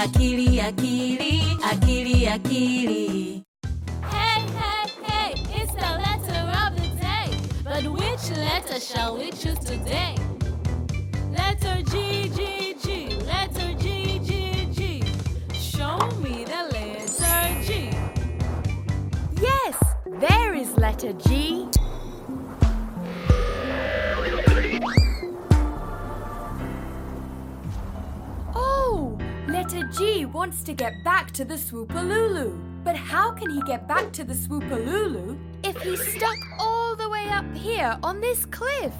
akili, akili, akili, akili. Hey, hey, hey, it's the letter of the day. But which letter shall we choose today? Letter G, G, G, letter G, G, G. Show me the letter G. Yes, there is letter G. wants to get back to the Swoopalulu. But how can he get back to the Swoopalulu if he's stuck all the way up here on this cliff?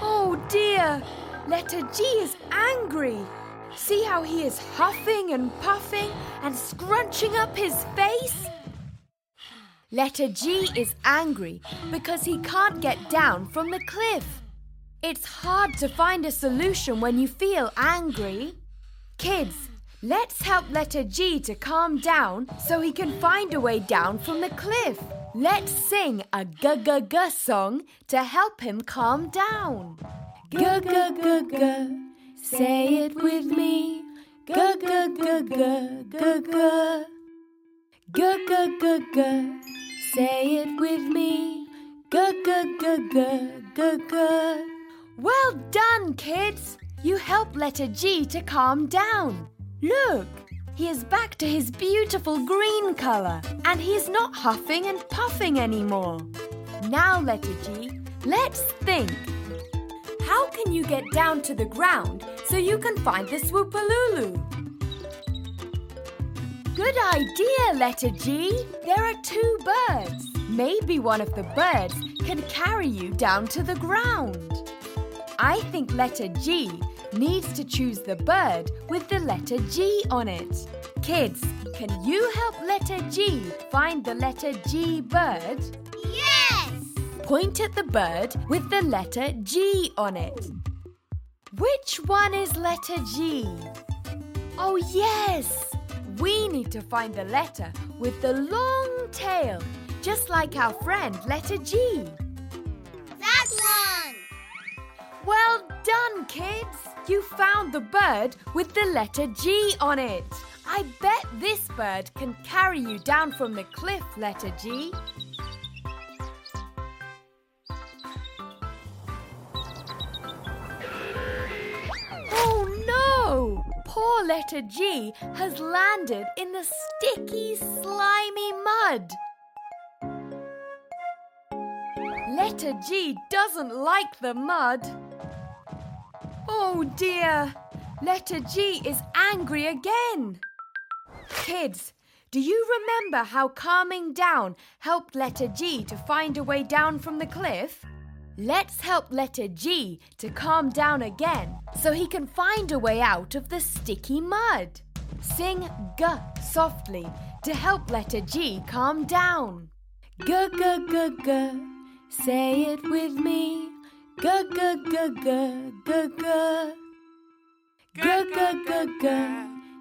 Oh dear, letter G is angry. See how he is huffing and puffing and scrunching up his face? Letter G is angry because he can't get down from the cliff. It's hard to find a solution when you feel angry. Kids, let's help letter G to calm down so he can find a way down from the cliff. Let's sing a g g g song to help him calm down. G g g g, say it with me. G g g g g g. G g g g, say it with me. G g g g g g. Well done, kids! You helped letter G to calm down. Look, he is back to his beautiful green colour and he is not huffing and puffing anymore. Now, letter G, let's think. How can you get down to the ground so you can find the Swoopalulu? Good idea, letter G. There are two birds. Maybe one of the birds can carry you down to the ground. I think letter G needs to choose the bird with the letter G on it. Kids, can you help letter G find the letter G bird? Yes! Point at the bird with the letter G on it. Which one is letter G? Oh, yes! We need to find the letter with the long tail, just like our friend letter G. done, kids! You found the bird with the letter G on it. I bet this bird can carry you down from the cliff, letter G. Oh no! Poor letter G has landed in the sticky, slimy mud. Letter G doesn't like the mud. Oh dear! Letter G is angry again. Kids, do you remember how calming down helped letter G to find a way down from the cliff? Let's help letter G to calm down again so he can find a way out of the sticky mud. Sing G softly to help letter G calm down. G G G G. Say it with me.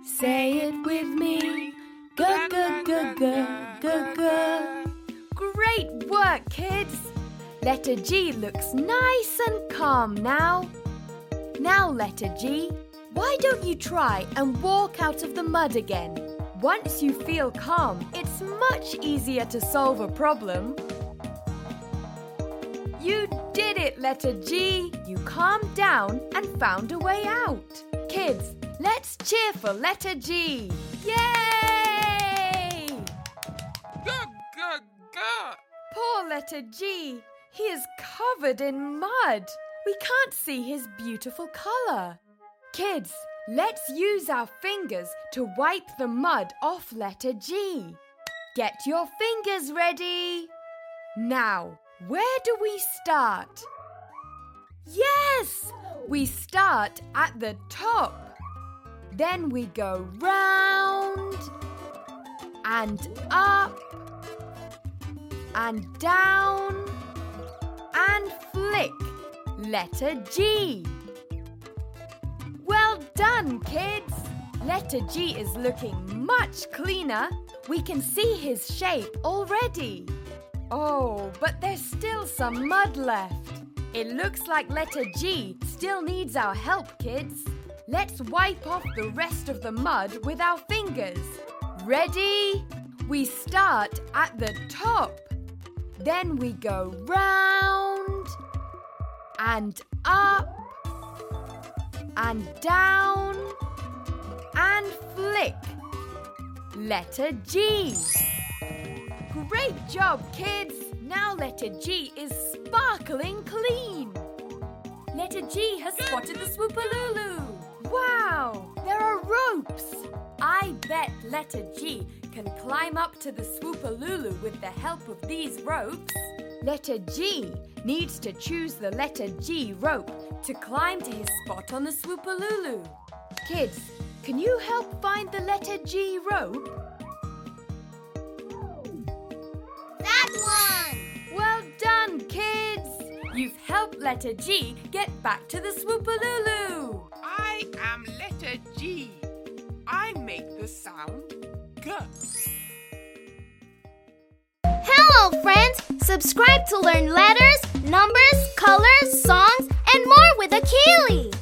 Say it with me. Great work, kids! Letter G looks nice and calm now. Now, letter G, why don't you try and walk out of the mud again? Once you feel calm, it's much easier to solve a problem. You did it, letter G. You calmed down and found a way out. Kids, let's cheer for letter G. Yay! Poor letter G. He is covered in mud. We can't see his beautiful colour. Kids, let's use our fingers to wipe the mud off letter G. Get your fingers ready. Now, where do we start? Yes! We start at the top. Then we go round and up and down and flick. Letter G. Well done, kids! Letter G is looking much cleaner. We can see his shape already. Oh, but there's still some mud left. It looks like letter G still needs our help, kids. Let's wipe off the rest of the mud with our fingers. Ready? We start at the top. Then we go round and up and down and flick. Letter G. Great job, kids! Now letter G is sparkling clean. Letter G has spotted the Swoopalulu. Wow! There are ropes. I bet letter G can climb up to the Swoopalulu with the help of these ropes. Letter G needs to choose the letter G rope to climb to his spot on the Swoopalulu. Kids, can you help find the letter G rope? You've letter G get back to the Swoopalulu. I am letter G. I make the sound G. Hello, friends. Subscribe to learn letters, numbers, colors, songs, and more with Akili.